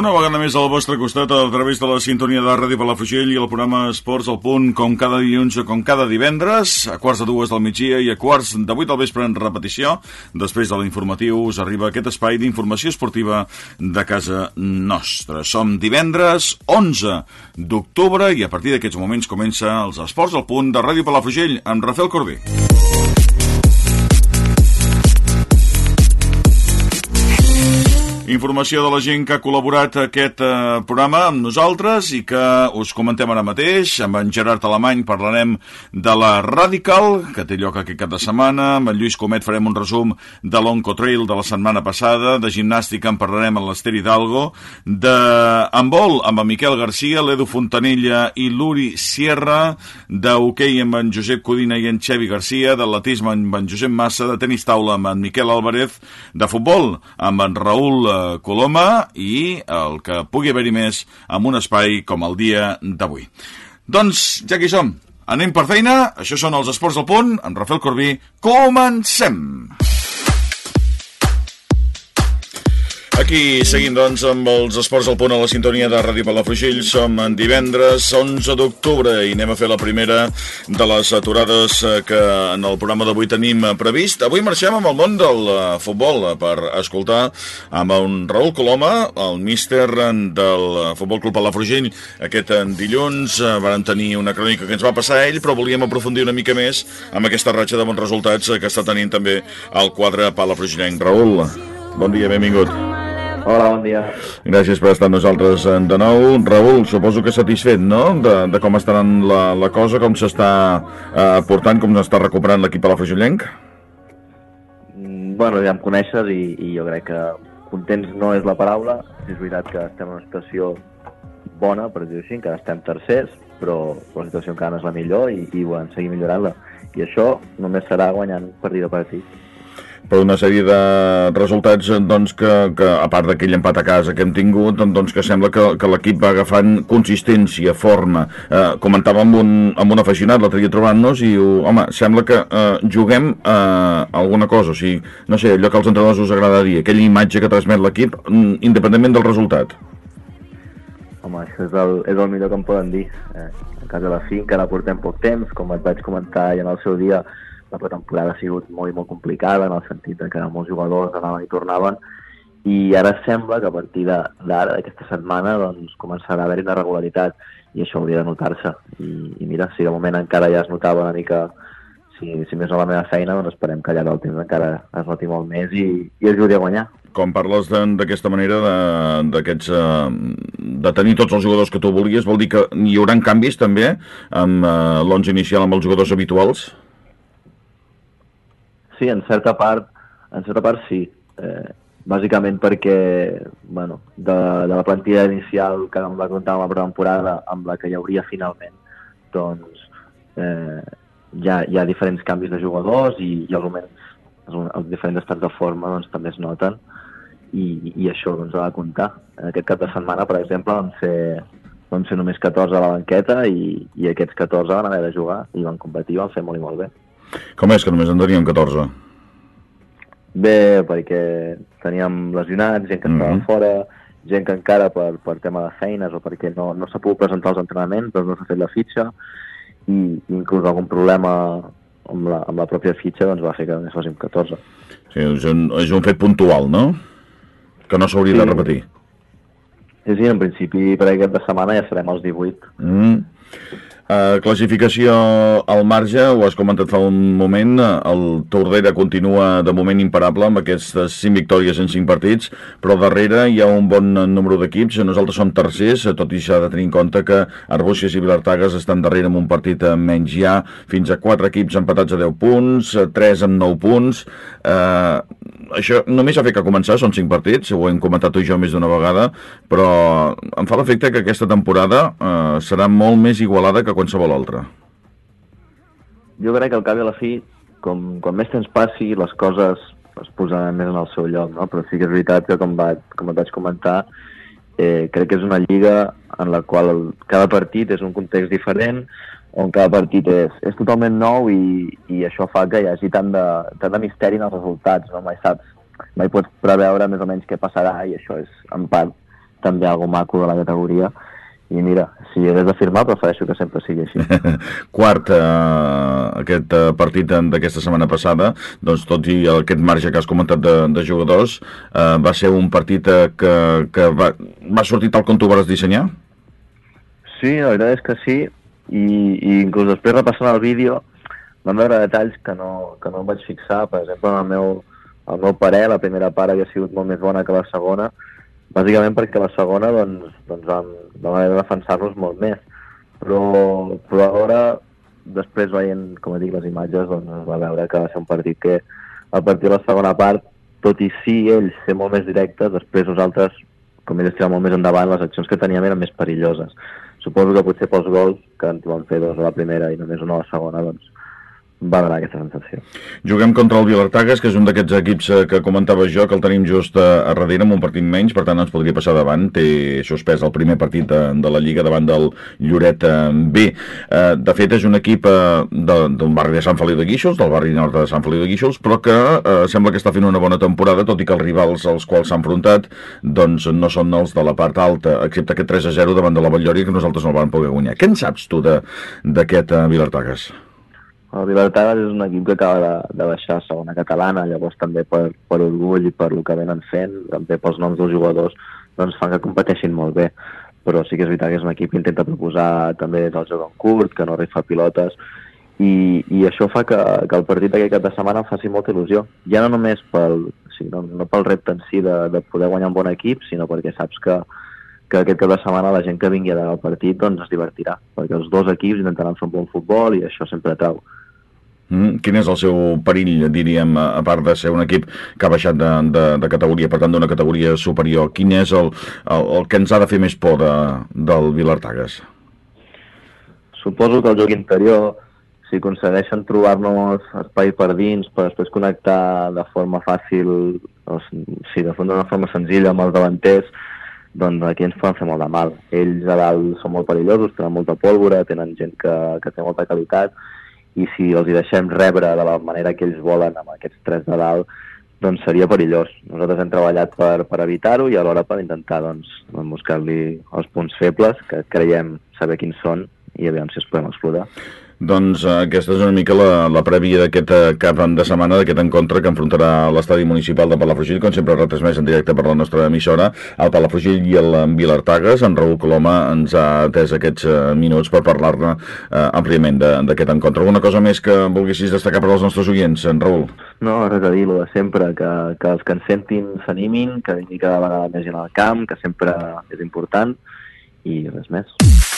Una vegada més al vostre costat a través de la sintonia de Ràdio Palafrugell i el programa Esports al Punt, com cada dilluns o com cada divendres, a quarts de dues del migdia i a quarts de vuit del vespre en repetició. Després de l'informatiu us arriba aquest espai d'informació esportiva de casa nostra. Som divendres 11 d'octubre i a partir d'aquests moments comença els Esports al Punt de Ràdio Palafrugell amb Rafael Corbí. Informació de la gent que ha col·laborat a aquest eh, programa amb nosaltres i que us comentem ara mateix. Amb en Gerard Alemany parlarem de la Radical, que té lloc aquest cap de setmana. Amb en Lluís Comet farem un resum de l'Oncotrail de la setmana passada. De gimnàstica en parlarem amb l'Ester Hidalgo. De handbol amb en Miquel Garcia, l'Edu Fontanella i l'Uri Sierra. De hoquei amb en Josep Codina i en Xevi Garcia. D'atletisme amb en Josep Massa. De tenis taula amb en Miquel Álvarez. De futbol amb en Raül eh, Coloma i el que pugui haver-hi més amb un espai com el dia d'avui. Doncs, ja que som, anem per feina, això són els Esports al Punt, amb Rafael Corbí, comencem! Aquí seguim, doncs, amb els esports al punt a la sintonia de Ràdio Palafrugell. Som en divendres 11 d'octubre i anem a fer la primera de les aturades eh, que en el programa d'avui tenim previst. Avui marxem amb el món del eh, futbol per escoltar amb un Raül Coloma, el míster del Futbol Club Palafrugell. Aquest dilluns eh, van tenir una crònica que ens va passar a ell, però volíem aprofundir una mica més amb aquesta ratxa de bons resultats que està tenint també el quadre palafrugellenc. Raül, bon dia, benvingut. Hola, bon dia. Gràcies per estar amb nosaltres eh, de nou. Raül, suposo que satisfet, no?, de, de com està la, la cosa, com s'està eh, portant, com s'està recuperant l'equip a la Fragillenc? Mm, bueno, ja em coneixes i, i jo crec que contents no és la paraula. És veritat que estem en una situació bona, per dir-ho així, que estem tercers, però, la situació encara no és la millor i, i volem seguir millorant-la. I això només serà guanyant partit a partit per una sèrie de resultats doncs, que, que a part d'aquell empat a casa que hem tingut, doncs que sembla que, que l'equip va agafant consistència, forma. Eh, comentàvem amb un, amb un aficionat l'altre dia trobant-nos i, home, sembla que eh, juguem eh, alguna cosa, o sigui, no sé, allò que als entrenadors us agrada dir, aquella imatge que transmet l'equip, mm, independentment del resultat. Home, això és el, és el millor que em poden dir. Eh, en cas de la fi encara portem poc temps, com et vaig comentar ja en el seu dia, la pretemporada ha sigut molt i molt complicada en el sentit de que molts jugadors anaven i tornaven i ara sembla que a partir d'ara, d'aquesta setmana, doncs començarà a haver-hi una regularitat i això hauria de notar-se. I, I mira, si de moment encara ja es notava una mica, si, si més no la meva feina, doncs esperem que allà del temps encara es noti molt més i, i ajudi a guanyar. Com parles d'aquesta manera de, de tenir tots els jugadors que tu volies, vol dir que hi haurà canvis també amb uh, l'11 inicial amb els jugadors habituals? Sí, en certa part, en certa part sí. Eh, bàsicament perquè bueno, de, de la plantilla inicial que em va comptar amb la pretemporada amb la que hi hauria finalment doncs eh, hi, ha, hi ha diferents canvis de jugadors i, i els moments, els, els diferents estats de forma doncs, també es noten i, i això doncs, ha de comptar. Aquest cap de setmana, per exemple, vam ser, vam ser només 14 a la banqueta i, i aquests 14 van haver de jugar i van competir i van fer molt i molt bé. Com és que només en teníem 14? Bé, perquè teníem lesionats, gent que estava mm -hmm. fora, gent que encara per, per tema de feines o perquè no, no s'ha pogut presentar als entrenaments, doncs no s'ha fet la fitxa, i inclús algun problema amb la, amb la pròpia fitxa doncs va fer que només fóssim 14. Sí, és un, és un fet puntual, no? Que no s'hauria sí. de repetir. Sí, sí, en principi per aquest de setmana ja serem els 18. Mm. Uh, classificació al marge, ho has comentat fa un moment, el Tordera continua de moment imparable amb aquestes 5 victòries en 5 partits, però darrere hi ha un bon número d'equips, nosaltres som tercers, tot i s'ha de tenir en compte que Arbúcies i Vilartagas estan darrere amb un partit menys ja, fins a 4 equips empatats a 10 punts, 3 amb 9 punts, uh, això només ha fet que començar, són 5 partits, ho hem comentat tu i jo més d'una vegada, però em fa l'efecte que aquesta temporada uh, serà molt més igualada que qualsevol altra. Jo crec que al cap i a la fi, com, com més temps passi, les coses es posaran més en el seu lloc, no? però sí que és veritat que, com, va, com et vaig comentar, eh, crec que és una lliga en la qual cada partit és un context diferent, on cada partit és, és totalment nou i, i això fa que hi hagi tant de, tant de misteri en els resultats, no? mai saps, mai pots preveure més o menys què passarà i això és en part també algo maco de la categoria i mira, si hagués de firmar prefereixo que sempre sigui així. Quart, eh, aquest eh, partit d'aquesta setmana passada, doncs tot i aquest marge que has comentat de, de jugadors, eh, va ser un partit eh, que, que va, va sortir tal com tu vas dissenyar? Sí, la veritat és que sí, i, i inclús després repassant el vídeo van veure detalls que no, que no em vaig fixar, per exemple, el meu, el meu parer, la primera part havia sigut molt més bona que la segona, bàsicament perquè la segona doncs, doncs vam, vam haver de defensar-nos molt més. Però, però alhora, després veient, com dic, les imatges, doncs es va veure que va ser un partit que a partir de la segona part, tot i sí ells ser molt més directes, després nosaltres, com ells estaven molt més endavant, les accions que teníem eren més perilloses. Suposo que potser pels gols, que ens van fer dos a la primera i només una a la segona, doncs va donar aquesta sensació. Juguem contra el Vilartagas, que és un d'aquests equips eh, que comentava jo, que el tenim just a, a darrere amb un partit menys, per tant ens podria passar davant. Té suspès el primer partit de, de la Lliga davant del Lloret eh, B. Eh, de fet, és un equip d'un barri de Sant Feliu de Guíxols, del barri nord de Sant Feliu de Guíxols, però que eh, sembla que està fent una bona temporada, tot i que els rivals als quals s'ha enfrontat doncs no són els de la part alta, excepte aquest 3 a 0 davant de la Batllòria, que nosaltres no el vam poder guanyar. Què en saps tu d'aquest Vilartagas? El Libertad és un equip que acaba de, de baixar a segona catalana, llavors també per, per orgull i per el que venen fent, també pels noms dels jugadors, doncs fan que competeixin molt bé. Però sí que és veritat que és un equip que intenta proposar també el joc en curt, que no rifa pilotes, i, i això fa que, que el partit d'aquest cap de setmana faci molta il·lusió. Ja no només pel, o sigui, no, no pel repte en si de, de poder guanyar un bon equip, sinó perquè saps que, que aquest cap de setmana la gent que vingui a veure el partit doncs es divertirà, perquè els dos equips intentaran fer un bon futbol i això sempre atrau. Mm, quin és el seu perill, diríem, a part de ser un equip que ha baixat de, de, de categoria, per tant d'una categoria superior? Quin és el, el, el que ens ha de fer més por de, del Vilartagas? Suposo que el joc interior, si aconsegueixen trobar-nos espai per dins per després connectar de forma fàcil, o sí, de d'una forma senzilla amb els davanters, doncs aquí ens poden fer molt de mal. Ells a dalt són molt perillosos, tenen molta pólvora, tenen gent que, que té molta qualitat, i si els hi deixem rebre de la manera que ells volen amb aquests tres de dalt, doncs seria perillós. Nosaltres hem treballat per, per evitar-ho i alhora per intentar doncs, buscar-li els punts febles que creiem saber quins són i aviam si els podem explotar. Doncs eh, aquesta és una mica la, la prèvia d'aquest eh, cap de setmana, d'aquest encontre que enfrontarà l'estadi municipal de Palafrugell, com sempre retransmès en directe per la nostra emissora, el Palafrugell i el Vilartagas. En Raül Coloma ens ha atès aquests eh, minuts per parlar-ne eh, àmpliament d'aquest encontre. Alguna cosa més que volguessis destacar per als nostres oients, en Raül? No, res a dir, de sempre, que, que els que ens sentin s'animin, que vingui cada vegada més gent al camp, que sempre és important, i res més.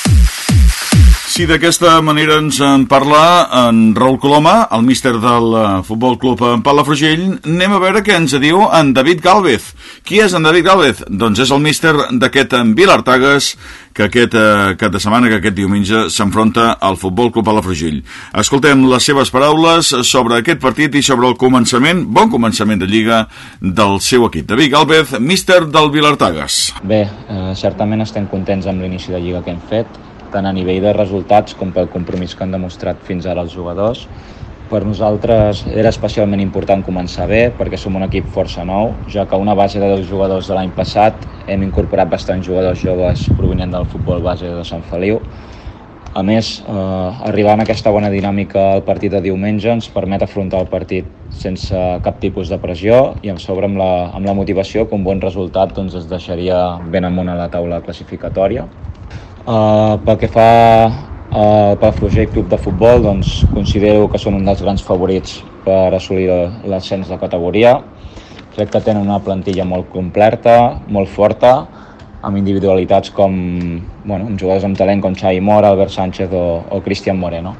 Si d'aquesta manera ens en parla en Raül Coloma, el míster del eh, Futbol Club en Palafrugell, anem a veure què ens diu en David Galvez. Qui és en David Galvez? Doncs és el míster d'aquest en Vilartagas, que aquest eh, cap de setmana, que aquest diumenge, s'enfronta al Futbol Club Palafrugell. Escoltem les seves paraules sobre aquest partit i sobre el començament, bon començament de Lliga, del seu equip. David Galvez, míster del Vilartagas. Bé, eh, certament estem contents amb l'inici de Lliga que hem fet tant a nivell de resultats com pel compromís que han demostrat fins ara els jugadors. Per nosaltres era especialment important començar bé perquè som un equip força nou, ja que una base de dos jugadors de l'any passat hem incorporat bastants jugadors joves provenent del futbol base de Sant Feliu. A més, eh, arribant a aquesta bona dinàmica al partit de diumenge ens permet afrontar el partit sense cap tipus de pressió i amb sobre amb la, amb la motivació que un bon resultat doncs, es deixaria ben amunt a la taula classificatòria. Uh, pel que fa uh, Palafrugell Club de Futbol, doncs considero que són un dels grans favorits per assolir l'ascens de categoria. Crec que tenen una plantilla molt completa, molt forta, amb individualitats com bueno, amb jugadors amb talent com Xavi Mora, Albert Sánchez o, o Cristian Moreno.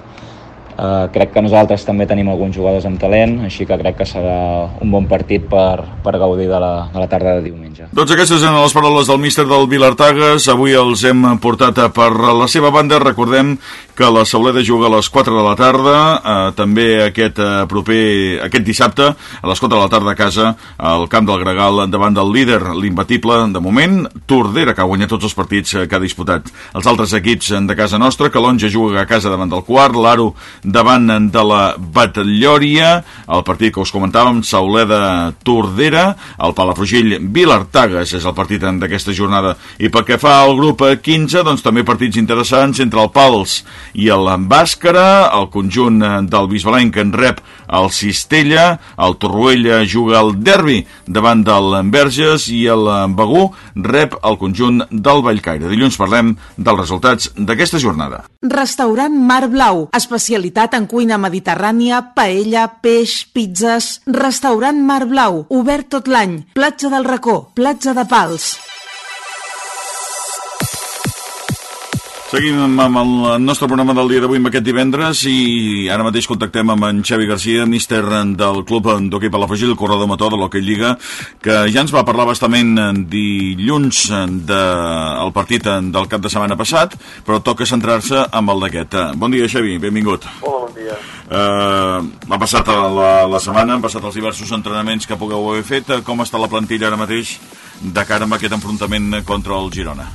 Uh, crec que nosaltres també tenim alguns jugadors amb talent, així que crec que serà un bon partit per, per gaudir de la, de la tarda de diumenge. Doncs aquestes eren les paraules del míster del Vilartagas. Avui els hem portat per la seva banda. Recordem que la Sauleda juga a les 4 de la tarda, eh, també aquest eh, proper, aquest dissabte, a les 4 de la tarda a casa, al camp del Gregal, davant del líder, l'imbatible, de moment, Tordera, que ha guanyat tots els partits eh, que ha disputat. Els altres equips de casa nostra, Calonja juga a casa davant del quart, l'Aro davant de la Batllòria, el partit que us comentàvem, Sauleda-Tordera, el Palafrugell Vilartagas és el partit d'aquesta jornada. I pel que fa al grup 15, doncs també partits interessants entre el Pals i el Bàscara, el conjunt del Bisbalenc en rep el Cistella, el Torroella juga el derbi davant del Verges i el Begú rep el conjunt del Vallcaire. Dilluns parlem dels resultats d'aquesta jornada. Restaurant Mar Blau, especialitat en cuina mediterrània, paella, peix, pizzas. Restaurant Mar Blau, obert tot l'any. Platja del Racó, platja de Pals. Seguim amb el nostre programa del dia d'avui amb aquest divendres i ara mateix contactem amb en Xavi Garcia, míster del club d'hoquei Palafrugell, el corredor motor de l'Hockey Lliga, que ja ens va parlar bastament dilluns del de, partit del cap de setmana passat, però toca centrar-se amb el d'aquest. Bon dia, Xavi, benvingut. Hola, bon dia. Uh, ha passat la, la setmana, han passat els diversos entrenaments que pugueu haver fet. Com està la plantilla ara mateix de cara a aquest enfrontament contra el Girona?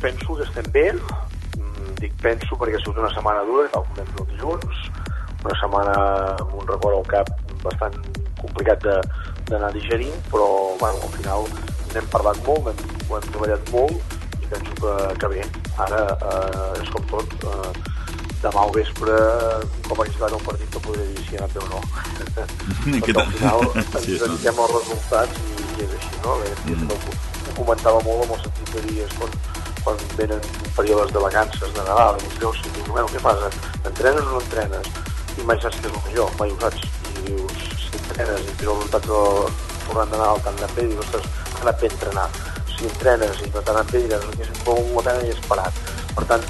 Penso que estem bé, mm, dic penso perquè ha sigut una setmana dura, tal com vam dir dilluns, una setmana amb un record al cap bastant complicat d'anar digerint, però bueno, al final n'hem parlat molt, hem, ho hem treballat molt i penso que, que bé, ara eh, és com tot, eh, demà al vespre, com ha jugat un partit que podré dir si ha anat bé o no. Perquè al final ens sí, dediquem als resultats i, i és així, no? Bé, mm. comentava molt amb el sentit de dir quan, quan venen períodes de vacances de Nadal, i dius, si dius, bueno, què passa? Entrenes o no entrenes? I mai saps què és el millor, mai ho saps. I dius, si entrenes i tens el resultat tornant de Nadal tan bé, dius, ostres, ha anat bé entrenar. Si entrenes i no t'ha anat bé, diràs, que és un la pena i és parat. Per tant,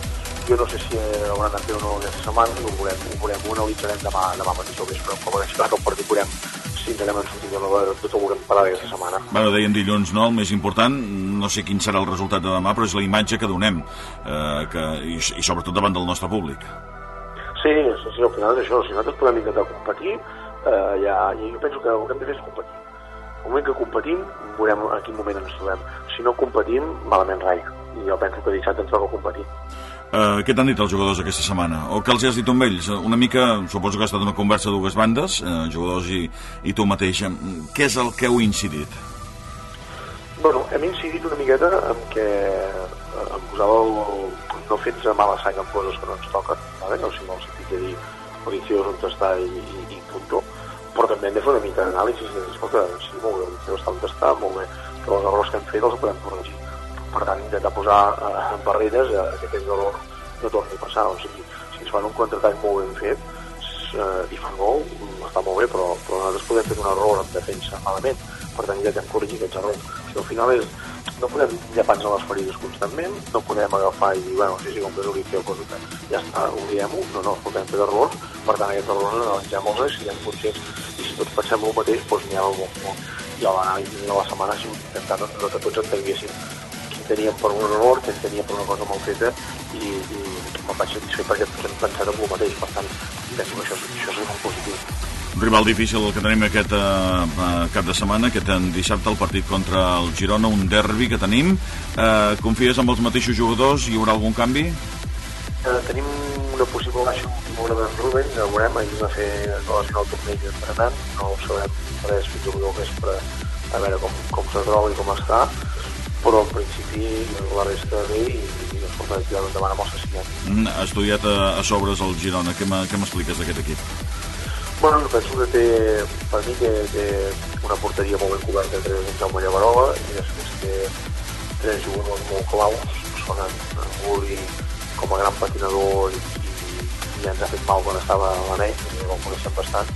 jo no sé si haurà anat bé o no aquesta setmana, ho veurem, ho veurem, ho analitzarem demà, demà mateix al vespre, a clar que el partit veurem anem sortir de nova, tot ho veurem parar aquesta setmana. Bueno, deien dilluns, no? El més important, no sé quin serà el resultat de demà, però és la imatge que donem, eh, que, i, i sobretot davant del nostre públic. Sí, sí, sí, al final és això. Si nosaltres podem intentar competir, eh, ja, jo penso que el que hem de fer és competir. El moment que competim, veurem a quin moment ens trobem. Si no competim, malament rai. I jo penso que dissabte ens toca competir. Uh, què t'han dit els jugadors aquesta setmana? O què els has dit amb ells? Una mica, suposo que ha estat una conversa de dues bandes, uh, jugadors i, i tu mateix. Què és el que heu incidit? Bueno, hem incidit una miqueta en què em posava el, no fets a mala sang en coses que no ens toquen, vale? o sigui, no el sentit de dir Mauricio on està i, i, i punto, però també hem de fer una mica d'anàlisi i dir, escolta, sí, molt bé, està on està, molt bé, però els errors que hem fet els podem corregir per tant intentar posar eh, barreres a que aquest valor no torni a passar o sigui, si ens fan un contraatac molt ben fet eh, i fan gol està molt bé, però, però nosaltres podem fer un error en defensa malament. Per tant ja hem corregit aquests errors. O al final és, no podem llepar-nos les ferides constantment, no podem agafar i dir, bueno, sí, sí, com que és l'Olimpia, cosa ja està, oblidem-ho, no, no, podem fer errors, per tant aquests errors analitzem-los i siguem conscients, i si tots pensem el mateix, doncs n'hi ha algun molt. I a l'anàlisi de la setmana si intentant doncs, que tots entenguéssim teníem per un error, que tenia per una cosa mal feta i, i me'n vaig satisfer perquè hem pensat en el mateix, per tant, penso que això, això és molt positiu. Un rival difícil el que tenim aquest uh, cap de setmana, aquest dissabte el partit contra el Girona, un derbi que tenim. Uh, confies amb els mateixos jugadors? Hi haurà algun canvi? Uh, tenim una possible baixa última d'en Rubén, ja veurem, ahir va fer relació al torneig entrenant, no ho sabrem res fins al vespre a veure com, com se troba i com està, però en principi la resta bé i, i escolta, ja no demana molt assassinat. Mm, ha estudiat a, a sobres el Girona, què m'expliques d'aquest equip? Bueno, penso que té, per mi té, té una porteria molt ben coberta entre en Jaume Llavarola i després té tres jugadors molt claus, són en, en com a gran patinador i, i, i ens ha fet mal quan estava a l'anell, el coneixem bastant.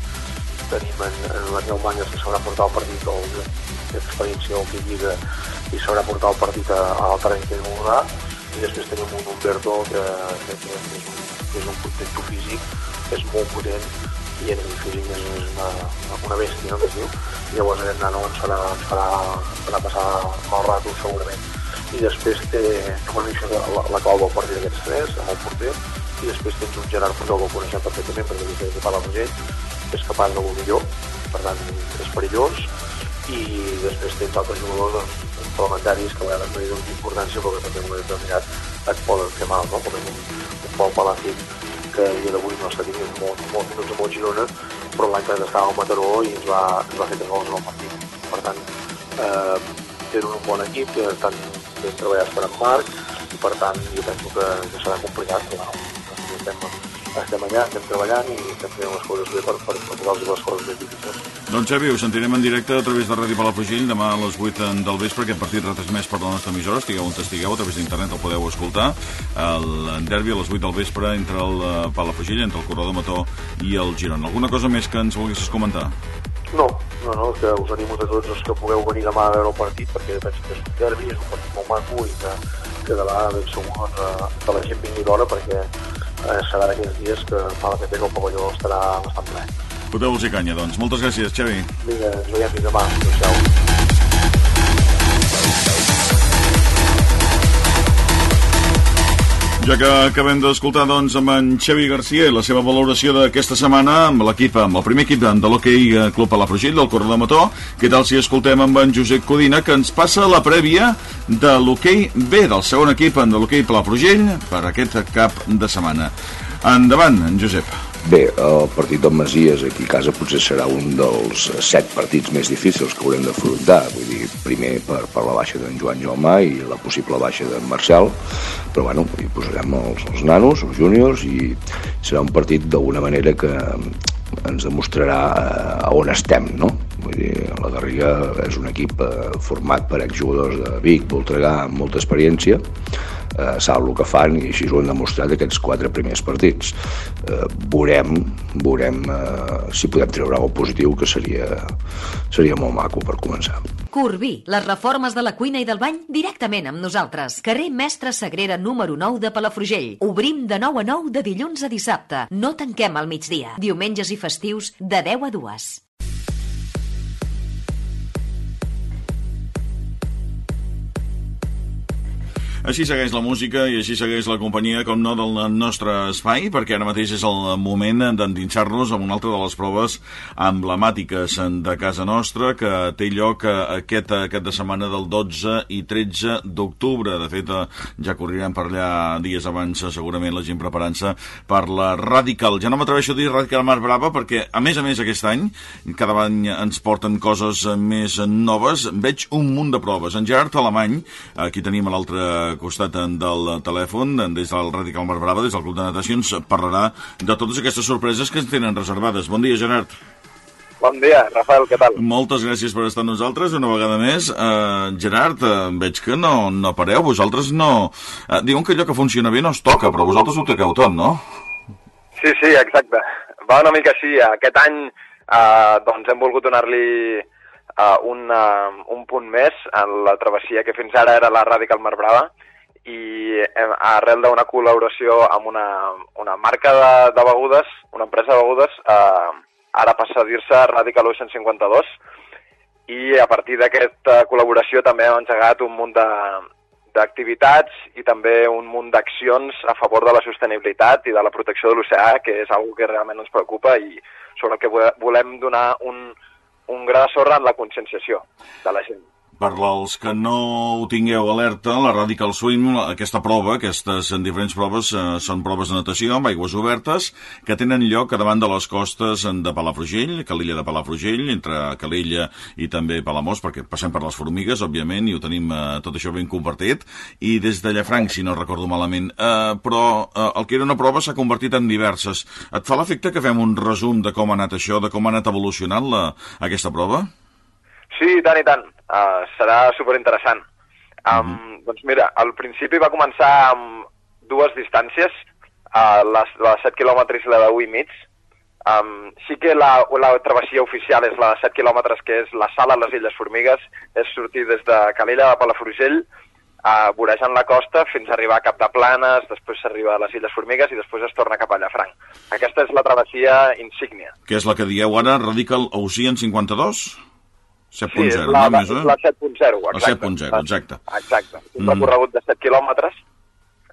Tenim en, en les Neumanyes que s'haurà portat el partit d'experiència del que lliga i sabrà portar el partit a, a terreny que vulguà i després tenim un Humberto que, que, que és, un, que és un potent físic és molt potent i a nivell físic és, una, una bèstia, no, que es diu. I llavors aquest nano ens farà, ens farà, ens farà passar mal rato segurament. i després té, com a la, la, la clau del partit d'aquests tres, amb el porter, i després tens un Gerard Pujol que el coneixem perfectament perquè és de Palafrugell, que és capaç de millor, per tant és perillós, i després tens altres jugadors doncs, complementaris que a vegades no hi donen importància però que també en un determinat et poden fer mal, no? com és un, un Pol Palàcic que el dia d'avui no està tinguent molt, molt minuts amb el Girona, però l'any que estava al Mataró i ens va, ens va fer tres gols en el partit. Per tant, eh, tenen un bon equip, que estan ben treballats per en Marc, i per tant jo penso que, que serà complicat, però estem, estem allà, estem treballant i estem fent les coses bé per, per, per posar-los les coses més difícils. Doncs Xavi, us sentirem en directe a través de Ràdio Palafrugell demà a les 8 del vespre, aquest partit retransmès per la nostra emissora, estigueu on estigueu, a través d'internet el podeu escoltar, el derbi a les 8 del vespre entre el eh, Palafrugell, entre el Corredor Mató i el Girona. Alguna cosa més que ens volguessis comentar? No, no, no, que us animo a tots els que pugueu venir demà a veure el partit, perquè penso que és un derbi, és un partit molt maco i que, que demà ben segur doncs, que la gent vingui d'hora perquè eh, serà d'aquells dies que fa la PP que el pavelló estarà bastant ple. Foteu-los i canya, doncs. Moltes gràcies, Xavi. Vinga, ens veiem fins demà. Adéu-siau. Ja que acabem d'escoltar doncs, amb en Xavi Garcia i la seva valoració d'aquesta setmana amb l'equip, amb el primer equip de l'Hockey Club Palafrugell, del Corredor Mató, què tal si escoltem amb en Josep Codina, que ens passa la prèvia de l'Hockey B, del segon equip de l'Hockey Palafrugell, per aquest cap de setmana. Endavant, en Josep. Bé, el partit del Masies aquí a casa potser serà un dels set partits més difícils que haurem d'afrontar. Vull dir, primer per, per la baixa d'en Joan Jaumà i la possible baixa d'en Marcel, però bueno, hi posarem els, els nanos, els júniors, i serà un partit d'alguna manera que ens demostrarà eh, on estem, no? Vull dir, la Garriga és un equip eh, format per exjugadors de Vic, Voltregà, amb molta experiència, eh, saben el que fan i així ho han demostrat aquests quatre primers partits. Eh, veurem veurem eh, si podem treure alguna positiu, que seria, seria molt maco per començar. Corbí, les reformes de la cuina i del bany directament amb nosaltres. Carrer Mestre Sagrera número 9 de Palafrugell. Obrim de 9 a 9 de dilluns a dissabte. No tanquem al migdia. Diumenges i festius de 10 a 2. Així segueix la música i així segueix la companyia, com no, del nostre espai, perquè ara mateix és el moment d'endinsar-nos en una altra de les proves emblemàtiques de casa nostra, que té lloc aquest, aquest de setmana del 12 i 13 d'octubre. De fet, ja corrirem per allà dies abans, segurament, la gent preparant-se per la Radical. Ja no m'atreveixo a dir Radical Mar Brava, perquè, a més a més, aquest any, cada any ens porten coses més noves. Veig un munt de proves. En Gerard Alemany, aquí tenim l'altre costat del telèfon, des del Radical Mar Brava, des del Club de Natació, ens parlarà de totes aquestes sorpreses que ens tenen reservades. Bon dia, Gerard. Bon dia, Rafael, què tal? Moltes gràcies per estar amb nosaltres una vegada més. Uh, Gerard, uh, veig que no, no pareu, vosaltres no... Uh, diuen que allò que funciona bé no es toca, però vosaltres ho toqueu tot, no? Sí, sí, exacte. Va una mica així. Aquest any uh, doncs hem volgut donar-li uh, un, uh, un punt més en la travessia que fins ara era la Radical Mar Brava i hem, arrel d'una col·laboració amb una, una marca de, de begudes, una empresa de begudes, eh, ara passa a dir-se Radical Ocean 52, i a partir d'aquesta col·laboració també hem engegat un munt de d'activitats i també un munt d'accions a favor de la sostenibilitat i de la protecció de l'oceà, que és una que realment ens preocupa i sobre el que volem donar un, un gra de sorra en la conscienciació de la gent. Per als que no ho tingueu alerta, la Radical Swim, aquesta prova, aquestes diferents proves, eh, són proves de natació amb aigües obertes que tenen lloc a davant de les costes de Palafrugell, Calella de Palafrugell, entre Calella i també Palamós, perquè passem per les formigues, òbviament, i ho tenim eh, tot això ben compartit, i des de Llafranc, si no recordo malament. Eh, però eh, el que era una prova s'ha convertit en diverses. Et fa l'efecte que fem un resum de com ha anat això, de com ha anat evolucionant la, aquesta prova? Sí, tant i tant. Uh, serà superinteressant. Um, mm -hmm. Doncs mira, al principi va començar amb dues distàncies, uh, la, la de 7 quilòmetres i la de 1 i mig. Um, sí que la, la travessia oficial és la de 7 quilòmetres, que és la sala a les Illes Formigues, és sortir des de Calella de Palafrugell, uh, vorejant la costa fins a arribar a Cap de Planes, després s'arriba a les Illes Formigues i després es torna cap a Llafranc. Aquesta és la travessia insígnia. Que és la que dieu ara, Radical Ocean 52? Sí, 7.0 és no? la, Més, és eh? la 7.0, La exacte. 7.0, exacte. Exacte. Un Mm. recorregut de 7 quilòmetres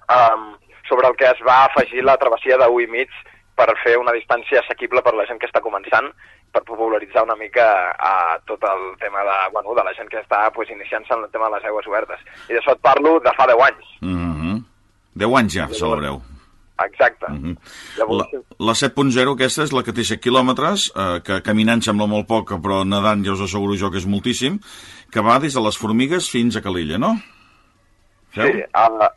um, sobre el que es va afegir la travessia de 1 i mig per fer una distància assequible per la gent que està començant, per popularitzar una mica a tot el tema de, bueno, de la gent que està pues, iniciant-se en el tema de les aigües obertes. I d'això et parlo de fa 10 anys. Mm -hmm. 10 anys ja celebreu. Exacte. Mm -hmm. Llavors, La, la 7.0 aquesta és la que té 7 quilòmetres, eh, que caminant sembla molt poc, però nedant ja us asseguro jo que és moltíssim, que va des de les formigues fins a Calella, no? Sí, uh,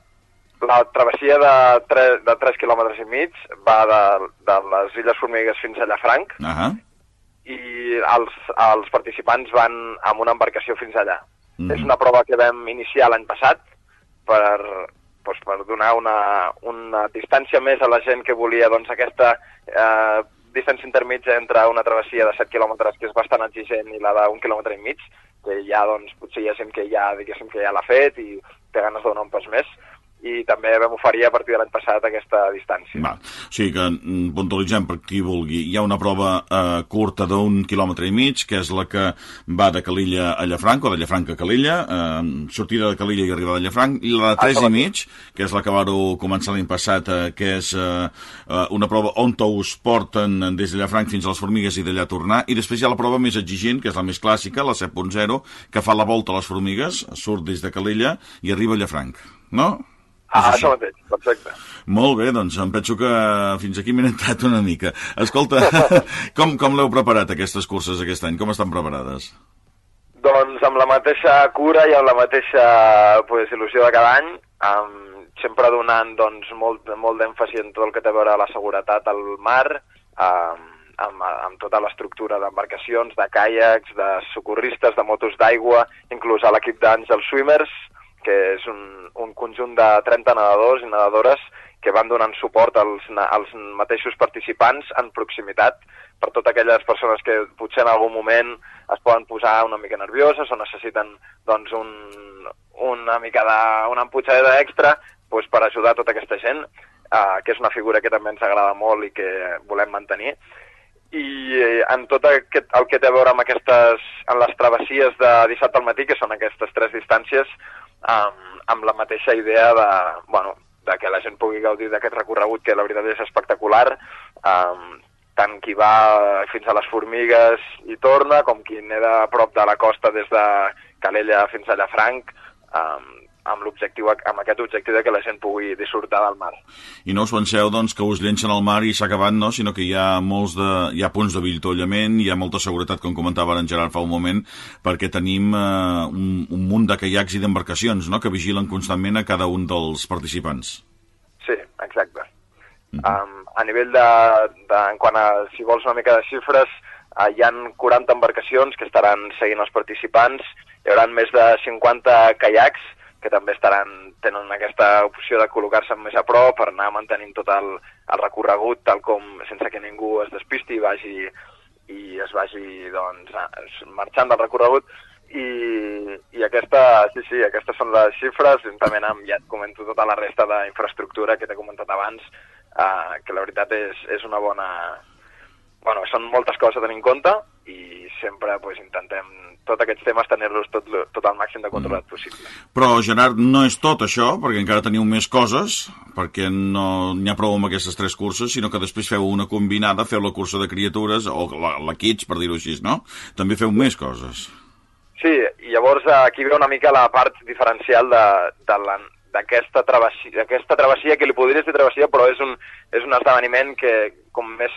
la travessia de 3, de 3 quilòmetres i mig va de, de les Illes Formigues fins a Llafranc Uh -huh. i els, els participants van amb una embarcació fins allà. Mhm. És una prova que vam iniciar l'any passat per, doncs, per donar una, una distància més a la gent que volia doncs, aquesta eh, distància intermitja entre una travessia de 7 quilòmetres que és bastant exigent i la d'un quilòmetre i mig, que ja doncs, potser hi ha gent que ja, diguéssim, que ja l'ha fet i té ganes de donar un pas més i també vam oferir a partir de l'any passat aquesta distància. Va. O sigui que, mm, puntualitzem per qui vulgui, hi ha una prova eh, curta d'un quilòmetre i mig, que és la que va de Calilla a Llafranc, o de Llafranc a Calilla, eh, sortida de Calilla i arribada a Llafranc, i la de 3 i mig, que és la que vau començar l'any passat, eh, que és eh, eh, una prova on us porten des de Llafranc fins a les formigues i d'allà tornar, i després hi ha la prova més exigent, que és la més clàssica, la 7.0, que fa la volta a les formigues, surt des de Calilla i arriba a Llafranc, no? Ah, això mateix, perfecte. Molt bé, doncs em penso que fins aquí m'he entrat una mica. Escolta, com, com l'heu preparat aquestes curses aquest any? Com estan preparades? Doncs amb la mateixa cura i amb la mateixa pues, il·lusió de cada any, um, sempre donant doncs, molt, molt d'èmfasi en tot el que té a veure la seguretat al mar, um, amb, amb tota l'estructura d'embarcacions, de caiacs, de socorristes, de motos d'aigua, inclús a l'equip d'Àngel Swimmers, que és un, un conjunt de 30 nedadors i nedadores que van donant suport als, als mateixos participants en proximitat per totes aquelles persones que potser en algun moment es poden posar una mica nervioses o necessiten doncs, un, una mica de, una emputxadeta extra doncs, per ajudar tota aquesta gent, eh, que és una figura que també ens agrada molt i que volem mantenir. I eh, en tot aquest, el que té a veure amb aquestes, en les travessies de dissabte al matí, que són aquestes tres distàncies, amb, amb la mateixa idea de, bueno, de que la gent pugui gaudir d'aquest recorregut que la veritat és espectacular, um, tant qui va fins a les formigues i torna, com qui neda a prop de la costa des de Calella fins a Llafranc, um, amb, l'objectiu, amb aquest objectiu de que la gent pugui disfrutar del mar. I no us penseu, doncs, que us llencen al mar i s'ha acabat, no? Sinó que hi ha molts de, hi ha punts d'avituallament, hi ha molta seguretat, com comentava en Gerard fa un moment, perquè tenim eh, un, un munt de caiacs i d'embarcacions, no?, que vigilen constantment a cada un dels participants. Sí, exacte. Um, a nivell de, de, en quant a, si vols una mica de xifres, uh, hi han 40 embarcacions que estaran seguint els participants, hi haurà més de 50 caiacs que també estaran, tenen aquesta opció de col·locar-se més a prop per anar mantenint tot el, el recorregut tal com, sense que ningú es despisti i vagi i es vagi doncs, marxant del recorregut. I, i aquesta, sí, sí, aquestes són les xifres, juntament amb, ja et comento tota la resta d'infraestructura que t'he comentat abans, eh, que la veritat és, és una bona... Bueno, són moltes coses a tenir en compte i sempre pues, intentem tots aquests temes tenir-los tot, tot el màxim de controlat possible. Però, Gerard, no és tot això, perquè encara teniu més coses, perquè no n'hi ha prou amb aquestes tres curses, sinó que després feu una combinada, feu la cursa de criatures, o la, la Kids, per dir-ho així, no? També feu més coses. Sí, i llavors eh, aquí ve una mica la part diferencial de, de la, d'aquesta travessia, aquesta travessia que li podries dir travessia, però és un, és un esdeveniment que, com més,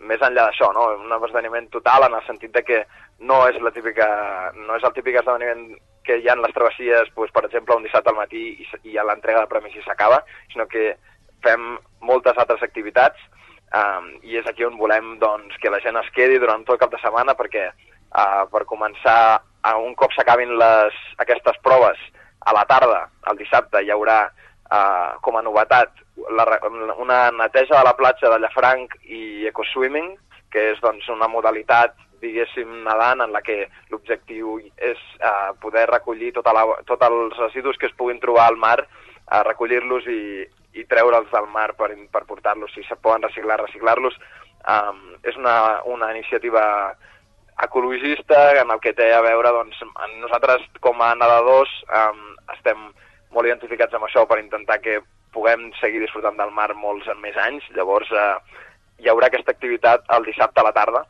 més enllà d'això, no? un esdeveniment total en el sentit de que no és, la típica, no és el típic esdeveniment que hi ha en les travessies, doncs, per exemple, un dissabte al matí i, i a l'entrega de premis i s'acaba, sinó que fem moltes altres activitats um, i és aquí on volem doncs, que la gent es quedi durant tot el cap de setmana perquè uh, per començar, uh, un cop s'acabin aquestes proves, a la tarda, el dissabte, hi haurà uh, com a novetat la, una neteja de la platja de Llafranc i ecoswimming, que és doncs, una modalitat diguéssim, nedant, en la que l'objectiu és uh, poder recollir tota la, tots els residus que es puguin trobar al mar, uh, recollir-los i, i treure'ls del mar per, per portar-los, si se poden reciclar, reciclar-los. Um, és una, una iniciativa ecologista en el que té a veure, doncs, nosaltres com a nedadors um, estem molt identificats amb això per intentar que puguem seguir disfrutant del mar molts més anys. Llavors, eh, hi haurà aquesta activitat el dissabte a la tarda,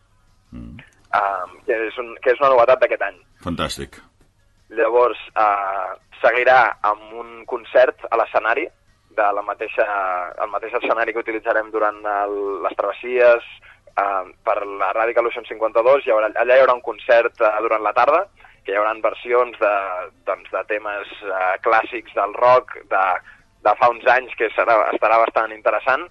mm. eh, que, és un, que és una novetat d'aquest any. Fantàstic. Llavors, eh, seguirà amb un concert a l'escenari, de la mateixa, el mateix escenari que utilitzarem durant el, les travessies, eh, per la Radical Ocean 52, hi haurà, allà hi haurà un concert eh, durant la tarda, que hi haurà versions de, doncs, de temes eh, clàssics del rock de, de fa uns anys, que serà, estarà bastant interessant,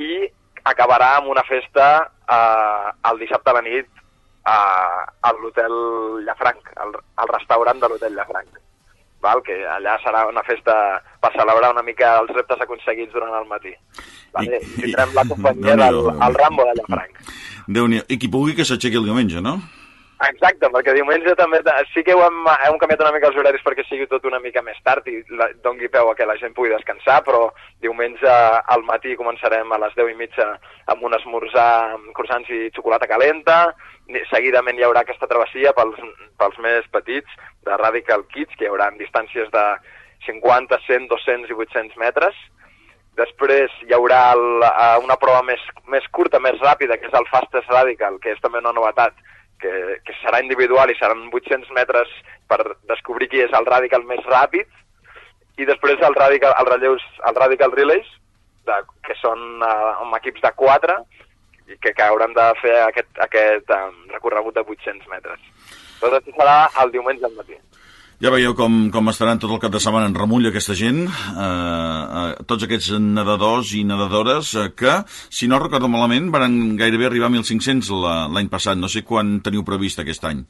i acabarà amb una festa eh, el dissabte a la nit eh, a l'hotel Llafranc, al, al restaurant de l'hotel Llafranc val? que allà serà una festa per celebrar una mica els reptes aconseguits durant el matí. Vale? I, Tindrem la companyia del el Rambo de Llafranc. déu nhi I qui pugui que s'aixequi el diumenge, no? Exacte, perquè diumenge també sí que hem, hem canviat una mica els horaris perquè sigui tot una mica més tard i la, dongui peu a que la gent pugui descansar, però diumenge al matí començarem a les 10 i mitja amb un esmorzar amb croissants i xocolata calenta, seguidament hi haurà aquesta travessia pels, pels més petits de Radical Kids, que hi haurà distàncies de 50, 100, 200 i 800 metres, Després hi haurà el, una prova més, més curta, més ràpida, que és el Fastest Radical, que és també una novetat, que, que serà individual i seran 800 metres per descobrir qui és el radical més ràpid, i després el radical, el relleus, el radical relays, de, que són uh, amb equips de 4, i que, que hauran de fer aquest, aquest um, recorregut de 800 metres. Tot això serà el diumenge al matí. Ja veieu com, com estaran tot el cap de setmana en remull aquesta gent, eh, eh, tots aquests nedadors i nedadores eh, que, si no recordo malament, van gairebé arribar a 1.500 l'any passat. No sé quan teniu previst aquest any.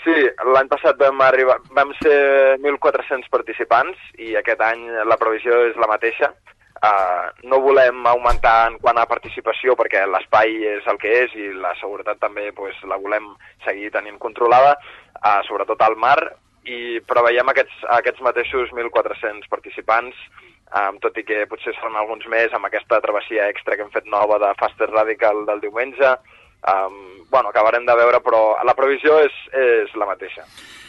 Sí, l'any passat vam, arribar, vam ser 1.400 participants i aquest any la previsió és la mateixa. Uh, no volem augmentar en quant a participació perquè l'espai és el que és i la seguretat també pues, la volem seguir tenint controlada, uh, sobretot al mar, i preveiem aquests, aquests mateixos 1.400 participants, um, tot i que potser seran alguns més amb aquesta travessia extra que hem fet nova de Faster Radical del diumenge. Um, bueno, acabarem de veure, però la previsió és, és la mateixa.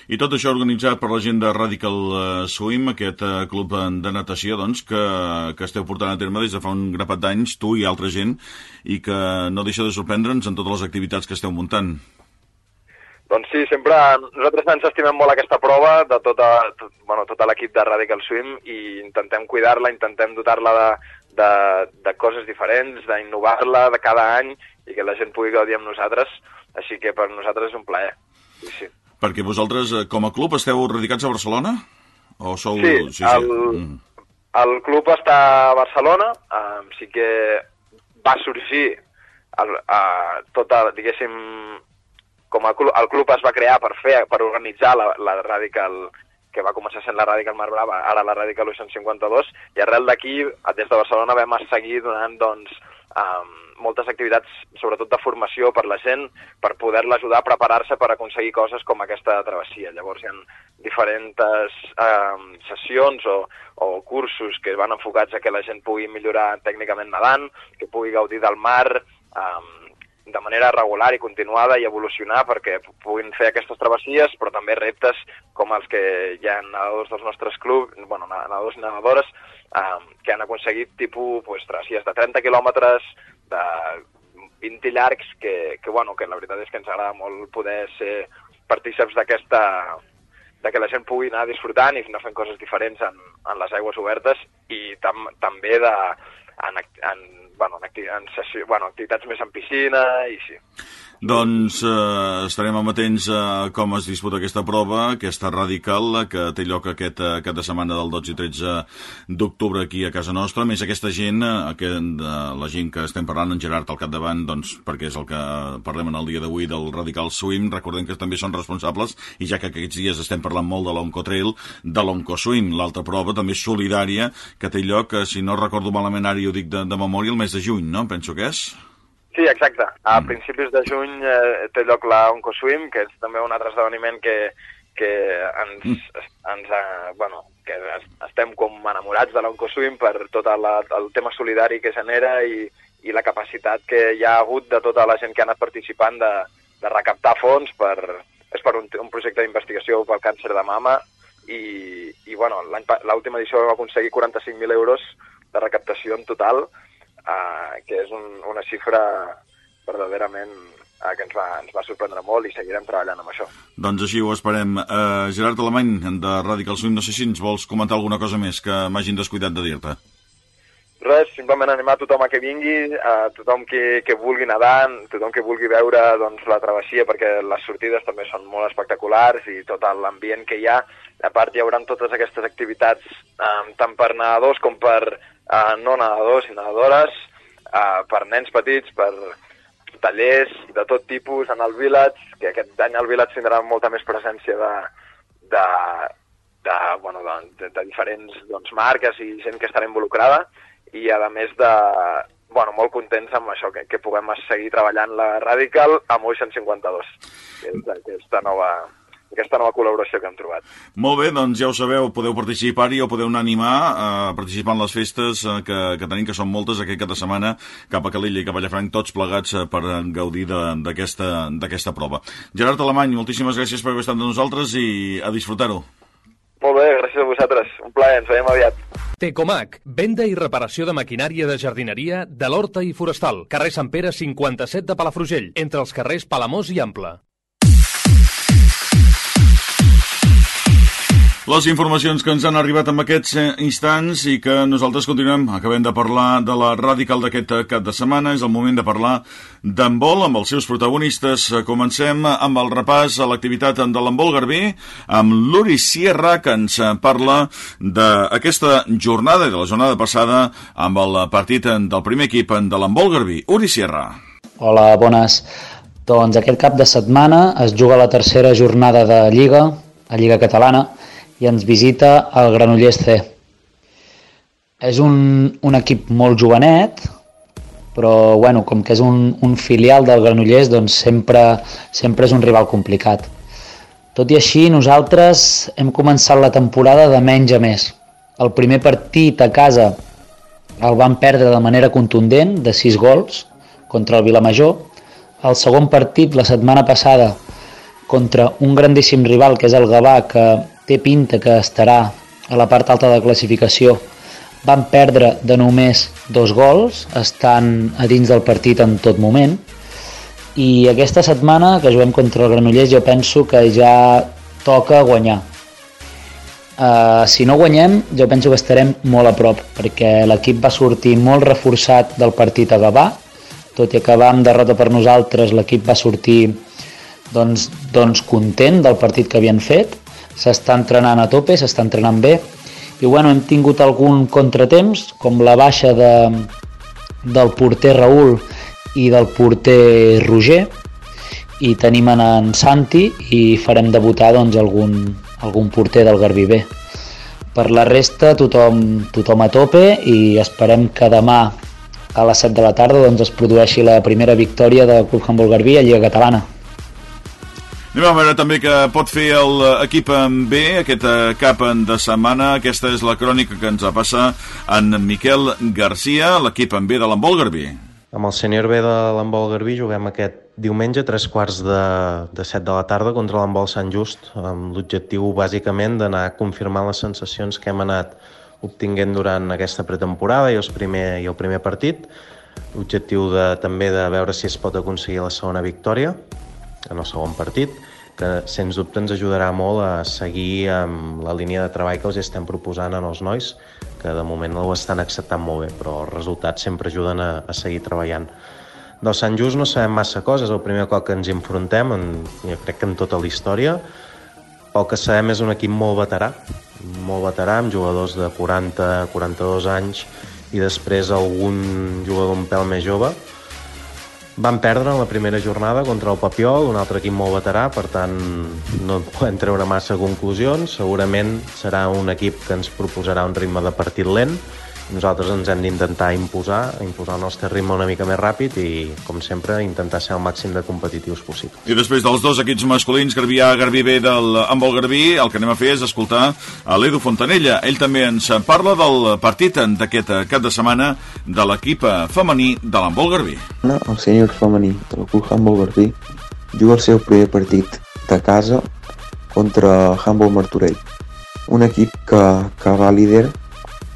I tot això organitzat per la gent de Radical eh, Swim, aquest uh, club de natació doncs, que, que esteu portant a terme des de fa un grapat d'anys, tu i altra gent, i que no deixa de sorprendre'ns en totes les activitats que esteu muntant. Doncs sí, sempre nosaltres ens estimem molt aquesta prova de tota, tot, bueno, tot l'equip de Radical Swim i intentem cuidar-la, intentem dotar-la de, de, de coses diferents, d'innovar-la de cada any i que la gent pugui gaudir amb nosaltres, així que per nosaltres és un plaer. Sí, sí. Perquè vosaltres, eh, com a club, esteu radicats a Barcelona? O sou... Sí, sí, sí. El, mm. el club està a Barcelona, um, sí que va sorgir el, uh, tota, diguéssim, com el club, el club es va crear per fer, per organitzar la, la Radical que va començar sent la Radical Mar Brava, ara la Radical 852, i arrel d'aquí, des de Barcelona, vam seguir donant doncs, um, moltes activitats, sobretot de formació per la gent, per poder-la ajudar a preparar-se per aconseguir coses com aquesta travessia. Llavors hi ha diferents um, sessions o, o cursos que van enfocats a que la gent pugui millorar tècnicament nedant, que pugui gaudir del mar, um, de manera regular i continuada i evolucionar perquè puguin fer aquestes travessies, però també reptes com els que hi ha nedadors dels nostres clubs, bueno, nedadors i nedadores, eh, que han aconseguit tipus pues, travessies de 30 quilòmetres, de 20 llargs, que, que, bueno, que la veritat és que ens agrada molt poder ser partíceps d'aquesta de que la gent pugui anar disfrutant i anar fent coses diferents en, en les aigües obertes i tam, també de, en, en bueno, en, acti en sessió, bueno, activitats més en piscina i sí. Doncs eh, estarem amatents a com es disputa aquesta prova, aquesta radical, que té lloc aquest eh, cap de setmana del 12 i 13 d'octubre aquí a casa nostra. A més, aquesta gent, eh, aquest, eh, la gent que estem parlant, en Gerard al capdavant, doncs, perquè és el que parlem en el dia d'avui del Radical Swim, recordem que també són responsables, i ja que aquests dies estem parlant molt de l'Onco Trail, de l'Onco Swim, l'altra prova també solidària, que té lloc, si no recordo malament ara, jo dic de, de memòria, el mes de juny, no? Penso que és... Sí, exacte. A mm. principis de juny eh, té lloc la OncoSwim, que és també un altre esdeveniment que, que ens, mm. ens eh, bueno, que estem com enamorats de l'OncoSwim per tot la, el tema solidari que genera i, i la capacitat que hi ha hagut de tota la gent que ha anat participant de, de recaptar fons per, és per un, un projecte d'investigació pel càncer de mama i, i bueno, l'última edició vam aconseguir 45.000 euros de recaptació en total, eh, que és un, una xifra verdaderament eh, que ens va, ens va sorprendre molt i seguirem treballant amb això. Doncs així ho esperem. Uh, Gerard Alemany, de Radical Swing, no sé si ens vols comentar alguna cosa més que m'hagin descuidat de dir-te. Res, simplement animar tothom a que vingui, a tothom que, que vulgui nedar, tothom que vulgui veure doncs, la travessia, perquè les sortides també són molt espectaculars i tot l'ambient que hi ha. A part hi haurà totes aquestes activitats eh, tant per nedadors com per eh, no nedadors i nedadores, eh, per nens petits, per tallers de tot tipus en el Village, que aquest any el Village tindrà molta més presència de, de, de, bueno, de, de, de diferents doncs, marques i gent que estarà involucrada. I a més de, bueno, molt contents amb això, que, que puguem seguir treballant la Radical amb 852, que és aquesta nova, aquesta nova col·laboració que hem trobat. Molt bé, doncs ja ho sabeu, podeu participar-hi o podeu anar a animar a participar en les festes eh, que, que tenim, que són moltes aquest cap de setmana, cap a Calella i cap a Llafranc, tots plegats eh, per gaudir d'aquesta prova. Gerard Alemany, moltíssimes gràcies per haver estat amb nosaltres i a disfrutar-ho. Molt bé, gràcies a vosaltres. Un plaer, ens veiem aviat. Tecomac, venda i reparació de maquinària de jardineria de l'Horta i Forestal. Carrer Sant Pere 57 de Palafrugell, entre els carrers Palamós i Ample. Les informacions que ens han arribat en aquests eh, instants i que nosaltres continuem, acabem de parlar de la radical d'aquest cap de setmana, és el moment de parlar d'handbol amb els seus protagonistes. Comencem amb el repàs a l'activitat de l'handbol Garbí, amb l'Uri Sierra, que ens parla d'aquesta jornada, de la jornada passada, amb el partit del primer equip de l'handbol Garbí. Uri Sierra. Hola, bones. Doncs aquest cap de setmana es juga la tercera jornada de Lliga, a Lliga Catalana, i ens visita el Granollers C. És un, un equip molt jovenet, però bueno, com que és un, un filial del Granollers, doncs sempre, sempre és un rival complicat. Tot i així, nosaltres hem començat la temporada de menys a més. El primer partit a casa el van perdre de manera contundent, de 6 gols, contra el Vilamajor. El segon partit, la setmana passada, contra un grandíssim rival, que és el Gavà, que té pinta que estarà a la part alta de la classificació. Van perdre de només dos gols, estan a dins del partit en tot moment, i aquesta setmana que juguem contra el Granollers jo penso que ja toca guanyar. Uh, si no guanyem, jo penso que estarem molt a prop, perquè l'equip va sortir molt reforçat del partit a Gavà, tot i que amb derrota per nosaltres, l'equip va sortir doncs, doncs content del partit que havien fet, s'està entrenant a tope, s'està entrenant bé i bueno, hem tingut algun contratemps com la baixa de, del porter Raül i del porter Roger i tenim en, en Santi i farem debutar doncs, algun, algun porter del Garbí B. Per la resta tothom, tothom a tope i esperem que demà a les 7 de la tarda doncs, es produeixi la primera victòria del Club Handball Garbí a Lliga Catalana. Anem a veure també que pot fer l'equip en B aquest eh, cap de setmana. Aquesta és la crònica que ens passa en Miquel Garcia, l'equip en B de l'Embol Garbí. Amb el sènior B de l'Embol Garbí juguem aquest diumenge a tres quarts de, de set de la tarda contra l'Embol Sant Just, amb l'objectiu bàsicament d'anar confirmant les sensacions que hem anat obtinguent durant aquesta pretemporada i, els primer, i el primer partit. L'objectiu de, també de veure si es pot aconseguir la segona victòria en el segon partit, que sens dubte ens ajudarà molt a seguir amb la línia de treball que els estem proposant els nois, que de moment ho estan acceptant molt bé, però els resultats sempre ajuden a, a seguir treballant. Del Sant Just no sabem massa coses, el primer cop que ens enfrontem, en, jo crec que en tota la història. Pel que sabem és un equip molt veterà, molt veterà, amb jugadors de 40-42 anys i després algun jugador un pèl més jove, van perdre en la primera jornada contra el Papiol, un altre equip molt veterà, per tant no podem treure massa conclusions. Segurament serà un equip que ens proposarà un ritme de partit lent, nosaltres ens hem d'intentar imposar, imposar el nostre ritme una mica més ràpid i, com sempre, intentar ser el màxim de competitius possible. I després dels dos equips masculins, Garbí A, Garbí B del, amb el Garbí, el que anem a fer és escoltar a l'Edu Fontanella. Ell també ens parla del partit d'aquest cap de setmana de l'equip femení de l'Embol Garbí. El sènior femení de la Club Handball Garbí juga el seu primer partit de casa contra Humble Martorell, un equip que, que va líder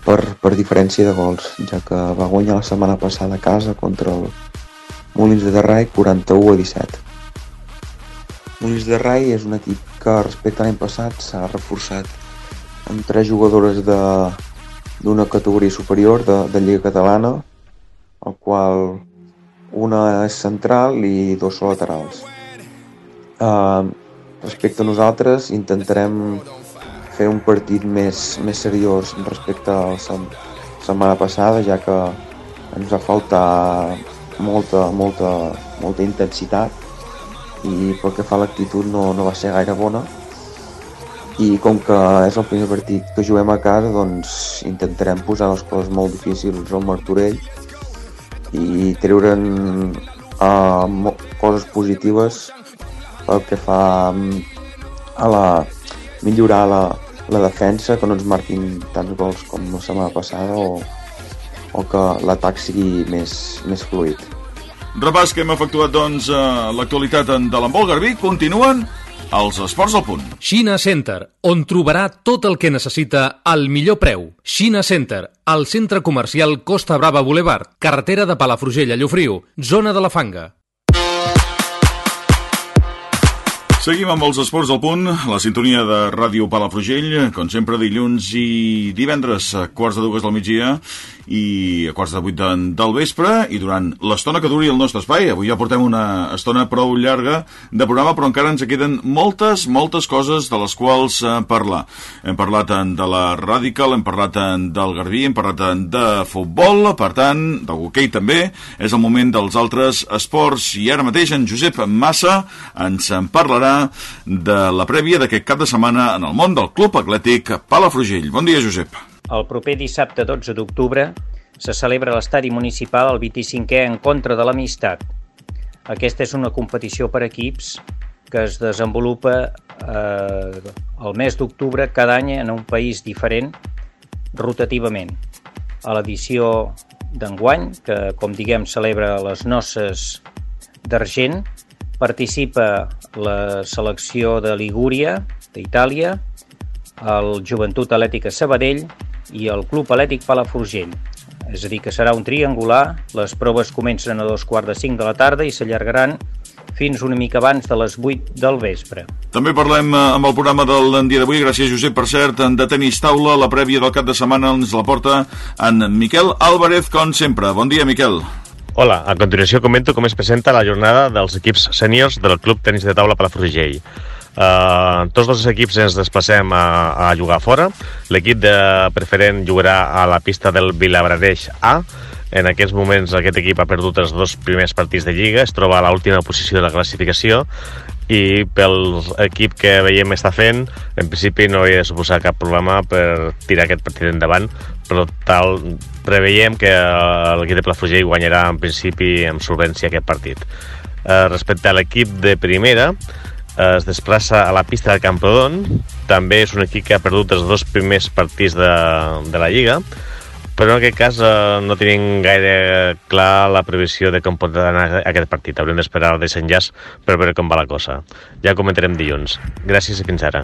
per, per diferència de gols, ja que va guanyar la setmana passada a casa contra el Molins de Rai 41 a 17. Molins de Rai és un equip que respecte a l'any passat s'ha reforçat amb tres jugadores d'una categoria superior de, de Lliga Catalana, el qual una és central i dos laterals. Uh, respecte a nosaltres intentarem fer un partit més, més seriós respecte a la setmana passada, ja que ens va faltar molta, molta, molta intensitat i pel que fa a l'actitud no, no va ser gaire bona. I com que és el primer partit que juguem a casa doncs intentarem posar les coses molt difícils al Martorell i treure'n uh, coses positives pel que fa mm, a la millorar la, la defensa, que no ens marquin tants gols com la setmana passada o, o que l'atac sigui més, més fluid. Repàs que hem efectuat, doncs, eh, l'actualitat de l'embol Garbí. Continuen els esports al punt. Xina Center, on trobarà tot el que necessita al millor preu. Xina Center, al centre comercial Costa Brava Boulevard, carretera de Palafrugell a Llofriu, zona de la Fanga. Seguim amb els esports al punt, la sintonia de Ràdio Palafrugell, com sempre dilluns i divendres a quarts de dues del migdia i a quarts de vuit de, del vespre i durant l'estona que duri el nostre espai. Avui ja portem una estona prou llarga de programa, però encara ens queden moltes, moltes coses de les quals eh, parlar. Hem parlat de la Radical, hem parlat del Garbí, hem parlat de futbol, per tant, del hoquei també. És el moment dels altres esports i ara mateix en Josep Massa ens en parlarà de la prèvia d'aquest cap de setmana en el món del Club Atlètic Palafrugell. Bon dia, Josep. El proper dissabte 12 d'octubre se celebra a l'estadi municipal el 25è Encontre de l'Amistat. Aquesta és una competició per equips que es desenvolupa eh, el mes d'octubre cada any en un país diferent rotativament. A l'edició d'enguany, que com diguem celebra les noces d'argent, participa la selecció de Ligúria, d'Itàlia, el Joventut Atlètica Sabadell i el Club Atlètic Palafrugell. És a dir, que serà un triangular, les proves comencen a dos quarts de cinc de la tarda i s'allargaran fins una mica abans de les 8 del vespre. També parlem eh, amb el programa del dia d'avui, gràcies Josep, per cert, de tenis taula, la prèvia del cap de setmana ens la porta en Miquel Álvarez, com sempre. Bon dia, Miquel. Hola, a continuació comento com es presenta la jornada dels equips sèniors del Club Tenis de Taula Palafrugell. Uh, tots els equips ens desplacem a, a jugar fora. L'equip de preferent jugarà a la pista del Vilabradeix A. En aquests moments aquest equip ha perdut els dos primers partits de Lliga, es troba a l'última posició de la classificació i pel equip que veiem està fent, en principi no hauria de suposar cap problema per tirar aquest partit endavant, però tal preveiem que l'equip de Palafrugell guanyarà en principi amb solvència aquest partit. Eh, respecte a l'equip de primera, eh, es desplaça a la pista de Camprodon, també és un equip que ha perdut els dos primers partits de, de la Lliga, però en aquest cas eh, no tenim gaire clar la previsió de com pot anar aquest partit. Haurem d'esperar el desenllaç per veure com va la cosa. Ja comentarem dilluns. Gràcies i fins ara.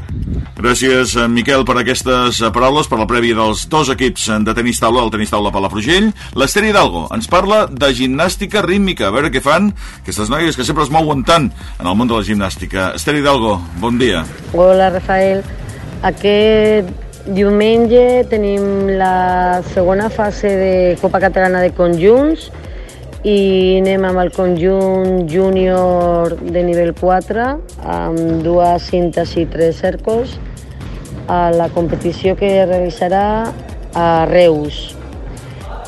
Gràcies, Miquel, per aquestes paraules, per la prèvia dels dos equips de tenis taula, el tenis taula Palafrugell. L'Ester Hidalgo ens parla de gimnàstica rítmica, a veure què fan aquestes noies que sempre es mouen tant en el món de la gimnàstica. Esther Hidalgo, bon dia. Hola, Rafael. Aquest Diumenge tenim la segona fase de Copa Catalana de Conjunts i anem amb el conjunt júnior de nivell 4 amb dues cintes i tres cercos a la competició que realitzarà a Reus.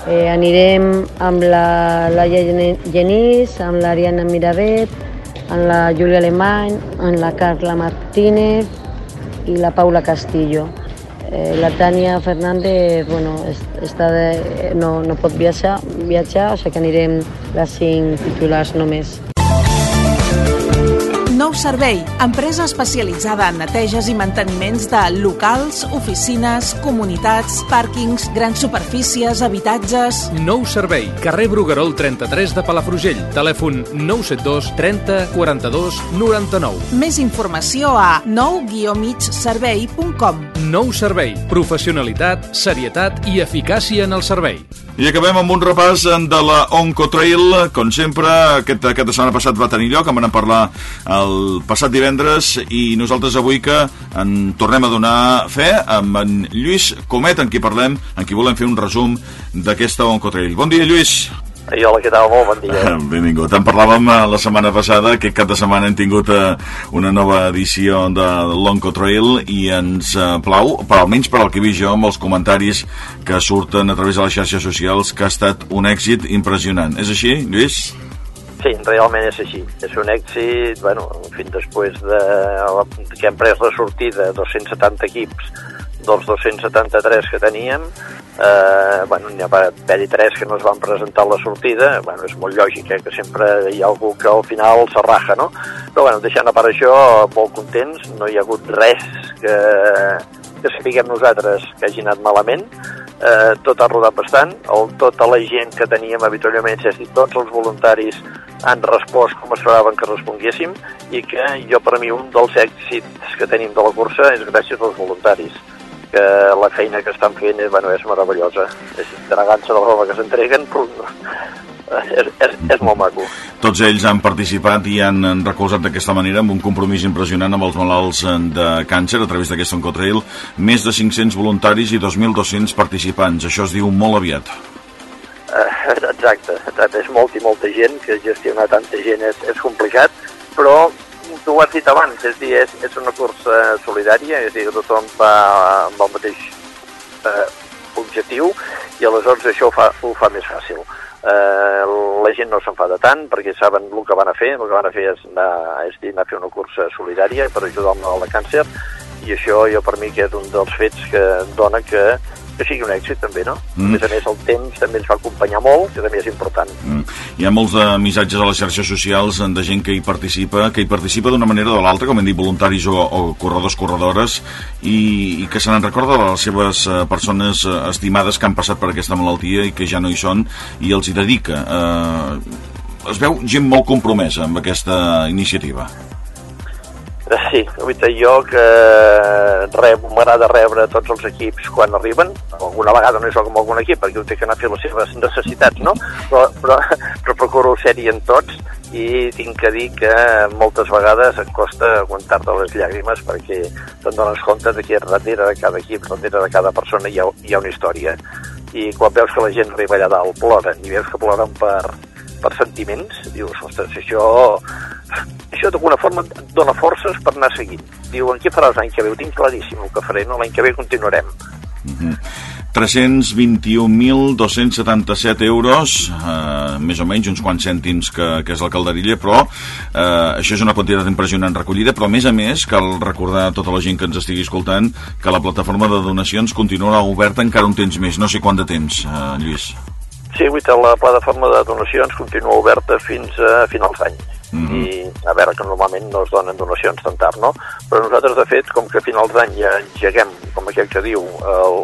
Eh, anirem amb la Laia Genís, amb l'Ariana Miravet, amb la Júlia Alemany, amb la Carla Martínez i la Paula Castillo. Eh, la Tània Fernández bueno, està de, no, no pot viatjar, viatjar, o sigui que anirem les cinc titulars només. Servei, empresa especialitzada en neteges i manteniments de locals, oficines, comunitats, pàrquings, grans superfícies, habitatges... Nou Servei, carrer Bruguerol 33 de Palafrugell, telèfon 972 30 42 99. Més informació a nou-migservei.com Nou Servei, professionalitat, serietat i eficàcia en el servei. I acabem amb un repàs de la Oncotrail. Com sempre, aquest, aquesta setmana passat va tenir lloc, en vam parlar el passat divendres i nosaltres avui que en tornem a donar fe amb en Lluís Comet, en qui parlem, en qui volem fer un resum d'aquesta Oncotrail. Bon dia, Lluís. I hola, què tal? Molt bon dia. Benvingut. En parlàvem eh, la setmana passada, aquest cap de setmana hem tingut eh, una nova edició de l'Onco Trail i ens eh, plau, però almenys per al que he vist jo amb els comentaris que surten a través de les xarxes socials, que ha estat un èxit impressionant. És així, Lluís? Sí, realment és així. És un èxit, bueno, en fi, després de, que hem pres la sortida 270 equips dels 273 que teníem, eh, bueno, n'hi va haver tres que no es van presentar a la sortida, bueno, és molt lògic eh, que sempre hi ha algú que al final s'arraja, no? Però bueno, deixant a part això, molt contents, no hi ha hagut res que, que sapiguem nosaltres que hagi anat malament, eh, tot ha rodat bastant, el, tota la gent que teníem habitualment, és a dir, tots els voluntaris han respost com esperaven que responguéssim i que jo per mi un dels èxits que tenim de la cursa és gràcies als voluntaris que la feina que estan fent és, bueno, és meravellosa. És entregar-se de la roba que s'entreguen, és, és, és molt maco. Tots ells han participat i han recolzat d'aquesta manera amb un compromís impressionant amb els malalts de càncer a través d'aquesta Oncotrail. Més de 500 voluntaris i 2.200 participants. Això es diu molt aviat. Uh, exacte, exacte, és molt i molta gent, que gestionar tanta gent és, és complicat, però tu ho has dit abans, és dir, és, és una cursa solidària, és a dir, tothom va amb el mateix eh, objectiu i aleshores això ho fa, ho fa més fàcil. Eh, la gent no s'enfada tant perquè saben el que van a fer, el que van a fer és anar, és dir, anar a fer una cursa solidària per ajudar al malalt de càncer. I això jo per mi que és un dels fets que dona que que sigui un èxit també, no? Mm. A més a més el temps també ens va acompanyar molt, que també és important. Mm. Hi ha molts de missatges a les xarxes socials de gent que hi participa, que hi participa d'una manera o de l'altra, com hem dit, voluntaris o, o corredors, corredores, i, i que se n'en recorda de les seves uh, persones uh, estimades que han passat per aquesta malaltia i que ja no hi són, i els hi dedica. Uh, es veu gent molt compromesa amb aquesta iniciativa. Sí, jo que m'agrada rebre tots els equips quan arriben, alguna vegada no és com algun equip, perquè ho té que anar a fer les seves necessitats, no? Però, però, però procuro ser-hi en tots i tinc que dir que moltes vegades et costa aguantar-te les llàgrimes perquè te'n dones compte que darrere de cada equip, darrere de cada persona hi ha, hi ha una història. I quan veus que la gent arriba allà dalt, ploren, i veus que ploren per, per sentiments, dius, ostres, això, això d'alguna forma et dona forces per anar seguint. Diu, en què faràs l'any que ve? Ho tinc claríssim el que faré, no? L'any que ve continuarem. Mm -hmm. 321.277 euros, eh, més o menys, uns quants cèntims que, que és la calderilla, però eh, això és una quantitat impressionant recollida, però a més a més cal recordar a tota la gent que ens estigui escoltant que la plataforma de donacions continuarà oberta encara un temps més, no sé quant de temps, eh, Lluís. Sí, la plataforma de donacions continua oberta fins a finals d'any. Mm -hmm. i a veure que normalment no es donen donacions tan tard, no? Però nosaltres, de fet, com que a finals d'any ja engeguem, com aquell que diu, el,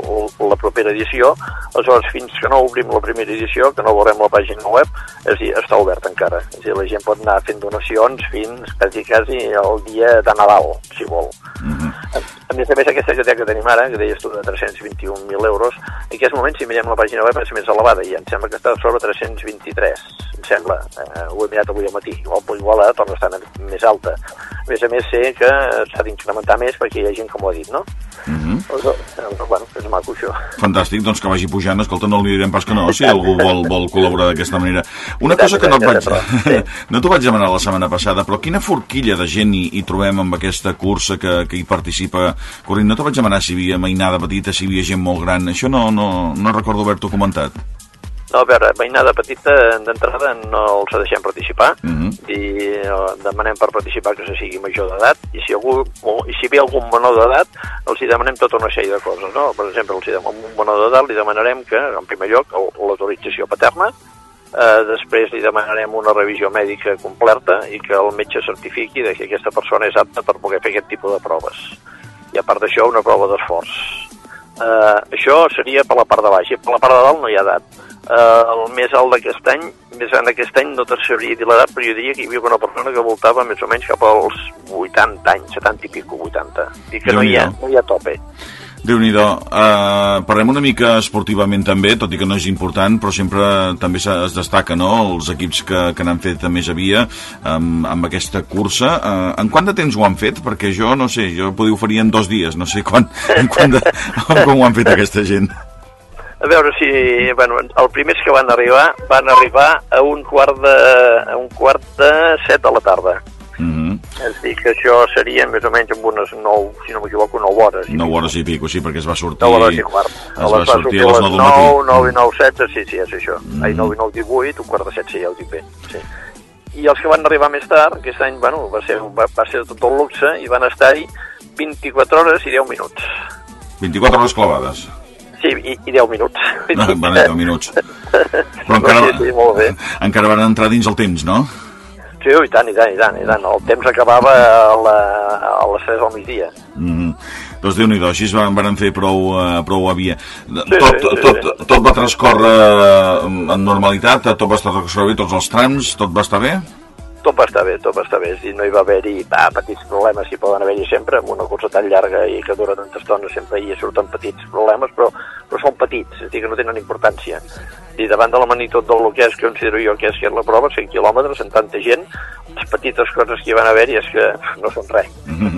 la propera edició, aleshores fins que no obrim la primera edició, que no veurem la pàgina web, és a dir, està obert encara. És a dir, la gent pot anar fent donacions fins quasi, quasi el dia de Nadal, si vol. Mm -hmm. a, més a més, aquesta hipoteca que tenim ara, que deies tu de 321.000 euros, en aquest moment, si mirem la pàgina web, és més elevada, i em sembla que està sobre 323, em sembla. Eh, ho he mirat avui al matí. Igual igual ara torna a estar més alta. A més a més sé que s'ha d'incrementar més perquè hi ha gent que m'ho ha dit, no? Mm -hmm. Però, bueno, és maco això. Fantàstic, doncs que vagi pujant. Escolta, no li direm pas que no, si algú vol, vol col·laborar d'aquesta manera. Una cosa que no et vaig... no t'ho vaig demanar la setmana passada, però quina forquilla de gent hi, hi trobem amb aquesta cursa que, que hi participa corrent? No t'ho vaig demanar si hi havia mainada petita, si hi havia gent molt gran. Això no, no, no recordo haver-t'ho comentat. No, a veure, veïnada petita d'entrada no els deixem participar uh Mhm. -huh. i eh, demanem per participar que se sigui major d'edat i si, algú, i si ve algun menor d'edat els hi demanem tota una sèrie de coses, no? Per exemple, els hi demanem un menor d'edat li demanarem que, en primer lloc, l'autorització paterna eh, després li demanarem una revisió mèdica completa i que el metge certifiqui de que aquesta persona és apta per poder fer aquest tipus de proves. I a part d'això, una prova d'esforç. Eh, això seria per la part de baix, i per la part de dalt no hi ha edat. Eh, el més alt d'aquest any, més gran d'aquest any, no te'n sabria dir l'edat, però jo diria que hi havia una persona que voltava més o menys cap als 80 anys, 70 i pico, 80. I que no hi, ha, no hi ha tope. déu nhi uh, parlem una mica esportivament també, tot i que no és important, però sempre també es destaca no? els equips que, que n'han fet a més havia amb, amb aquesta cursa. Uh, en quant de temps ho han fet? Perquè jo, no sé, jo podria oferir en dos dies, no sé quan, en quant de, com ho han fet aquesta gent. A veure si... Bueno, els primers que van arribar van arribar a un quart de, a un quart de set de la tarda. Mm -hmm. És dir, que això seria més o menys amb unes 9, si no m'equivoco, 9 hores. 9 hores i pico, sí, perquè es va sortir... 9 hores i quart. Es va sortir a les 9 del matí. 9, 9 i 9, 7, sí, sí, és això. Mm. Ai, 9 i 9, 18, un quart de 7, sí, ja ho dic bé. Sí. I els que van arribar més tard, aquest any, bueno, va ser, va, va ser tot el luxe, i van estar-hi 24 hores i 10 minuts. 24 hores clavades. Sí, i, i 10 minuts. No, van 10 minuts. Però encara, sí, sí, molt bé. encara van entrar dins el temps, no? Sí, i tant, i tant, i tant, i tant. El temps acabava a, la, a les 3 del migdia. Mm -hmm. Doncs déu nhi així van, van fer prou, uh, prou a via. Sí, tot, sí, sí, tot, sí. tot va transcórrer en normalitat, tot va estar transcorrer bé, tots els trams, tot va estar bé? Tot va estar bé, tot va estar bé. Dir, no hi va haver-hi va, petits problemes, hi poden haver-hi sempre, amb una cursa tan llarga i que dura tanta estona sempre hi surten petits problemes, però, però són petits, és dir, que no tenen importància. I davant de la magnitud del que és, que considero jo que és, que és la prova, 100 quilòmetres, en tanta gent, les petites coses que hi van haver-hi és que no són res.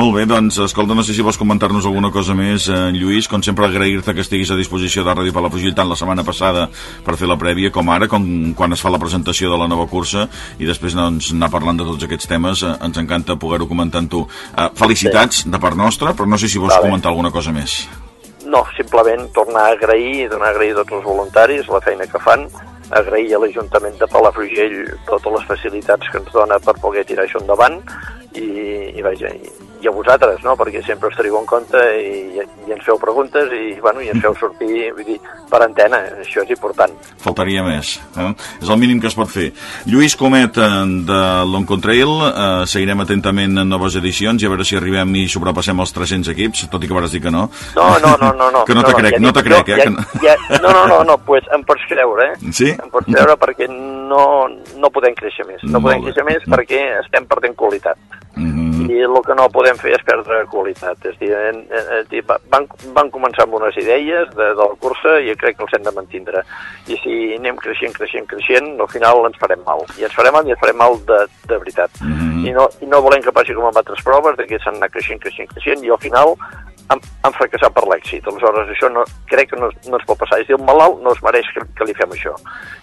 Molt bé, doncs, escolta, no sé si vols comentar-nos alguna cosa més, eh, Lluís, com sempre agrair-te que estiguis a disposició de Ràdio Palafrugell tant la setmana passada per fer la prèvia com ara, com quan es fa la presentació de la nova cursa i després doncs, anar parlant de tots aquests temes, eh, ens encanta poder-ho comentar amb tu. Eh, felicitats de part nostra, però no sé si vols Vale. comentar alguna cosa més. No, simplement tornar a agrair, donar a agrair a tots els voluntaris la feina que fan, agrair a l'Ajuntament de Palafrugell totes les facilitats que ens dona per poder tirar això endavant i, i vaja, i, i a vosaltres, no? perquè sempre us teniu en compte i, i ens feu preguntes i, bueno, i ens feu sortir vull dir, per antena, això és important. Faltaria més. Eh? És el mínim que es pot fer. Lluís Comet, eh, de l'Oncontrail, eh, seguirem atentament en noves edicions i a veure si arribem i sobrepassem els 300 equips, tot i que vas dir que no. No, no, no, no. no que no te crec, ja no te crec, eh? Ja, que no... ja, no, no, no, no, pues em pots creure, eh? Sí? Em pots creure perquè no, no podem créixer més. No Molt podem bé. créixer més perquè estem perdent qualitat. Mm -hmm. I el que no podem fer és perdre qualitat. És dir, en, en, van, van començar amb unes idees de, de la cursa i crec que els hem de mantindre. I si anem creixent, creixent, creixent, al final ens farem mal. I ens farem mal i ens farem mal de, de veritat. Mm -hmm. I, no, I no volem que passi com amb altres proves, de que s'han anat creixent, creixent, creixent, i al final han, han fracassat per l'èxit. Aleshores, això no, crec que no, no ens pot passar. És dir, el malalt no es mereix que, que li fem això.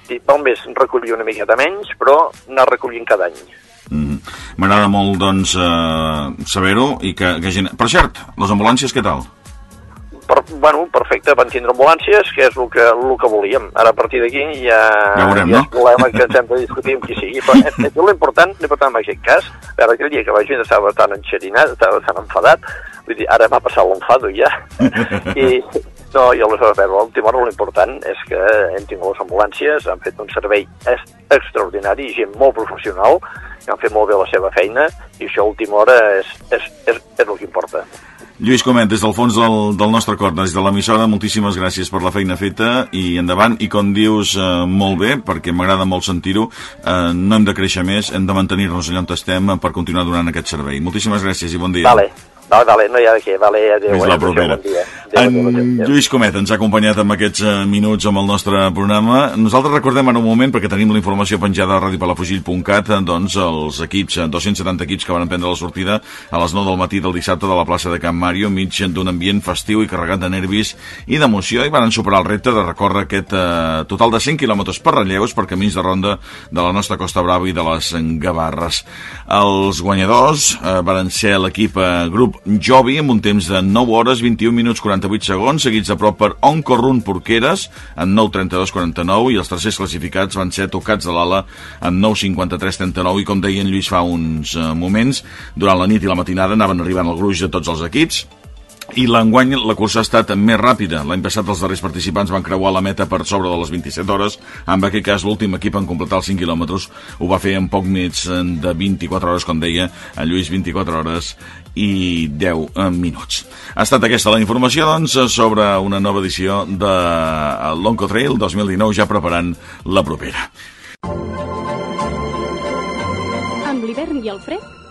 I val més recollir una miqueta menys, però anar recollint cada any. Mm. M'agrada molt, doncs, eh, saber-ho i que, que gent... Per cert, les ambulàncies què tal? Per, bueno, perfecte, van tindre ambulàncies, que és el que, el que volíem. Ara, a partir d'aquí, ja, Ja veurem, ja no? és problema que ens hem de discutir amb qui sigui. Però l'important, l'important en aquest cas, a veure, aquell dia que vaig vindre estava tan enxerinat, estava tan enfadat, vull dir, ara m'ha passat l'enfado ja. I, no, i aleshores, a veure, l'última hora l'important és que hem tingut les ambulàncies, han fet un servei extraordinari, gent molt professional, que han fet molt bé la seva feina, i això a última hora és, és, és, és el que importa. Lluís Comet, des del fons del, del nostre cor, des de l'emissora, moltíssimes gràcies per la feina feta i endavant, i com dius eh, molt bé, perquè m'agrada molt sentir-ho, eh, no hem de créixer més, hem de mantenir-nos allà on estem per continuar donant aquest servei. Moltíssimes gràcies i bon dia. Vale, vale, vale, no hi ha de què, vale, adéu. Fins eh, la propera. Bon dia. Adéu, En adéu, adéu, adéu. Lluís Comet ens ha acompanyat amb aquests eh, minuts amb el nostre programa. Nosaltres recordem en un moment, perquè tenim la informació penjada a radiopalafugil.cat, eh, doncs els equips, eh, 270 equips que van prendre la sortida a les 9 del matí del dissabte de la plaça de Can Mario, mig d'un ambient festiu i carregat de nervis i d'emoció, i van superar el repte de recórrer aquest eh, total de 100 quilòmetres per relleus per camins de ronda de la nostra Costa Brava i de les Gavarres. Els guanyadors eh, van ser l'equip eh, grup Jovi amb un temps de 9 hores, 21 minuts, 48 segons, seguits de prop per Oncorrun Porqueres en 9.32.49 i els tercers classificats van ser tocats de l'ala en 9.53.39 i com deia en Lluís fa uns eh, moments, durant la nit i la matinada anaven arribant el gruix de tots els equips I l'enguany la cursa ha estat més ràpida. L'any passat els darrers participants van creuar la meta per sobre de les 27 hores. En aquest cas, l'últim equip en completar els 5 quilòmetres ho va fer en poc més de 24 hores, com deia en Lluís, 24 hores i 10 eh, minuts. Ha estat aquesta la informació, doncs, sobre una nova edició de l'Onco Trail 2019, ja preparant la propera. Amb l'hivern i el fred,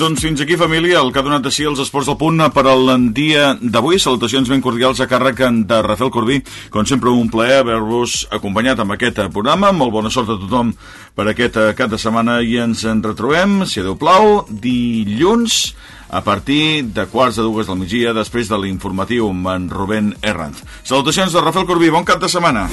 Doncs fins aquí, família, el que ha donat així els esports del punt per al dia d'avui. Salutacions ben cordials a càrrec de Rafael Corbí. Com sempre, un plaer haver-vos acompanyat amb aquest programa. Molt bona sort a tothom per aquest cap de setmana i ens en retrobem, si Déu plau, dilluns a partir de quarts de dues del migdia, després de l'informatiu amb en Rubén Erranz. Salutacions de Rafael Corbí, bon cap de setmana.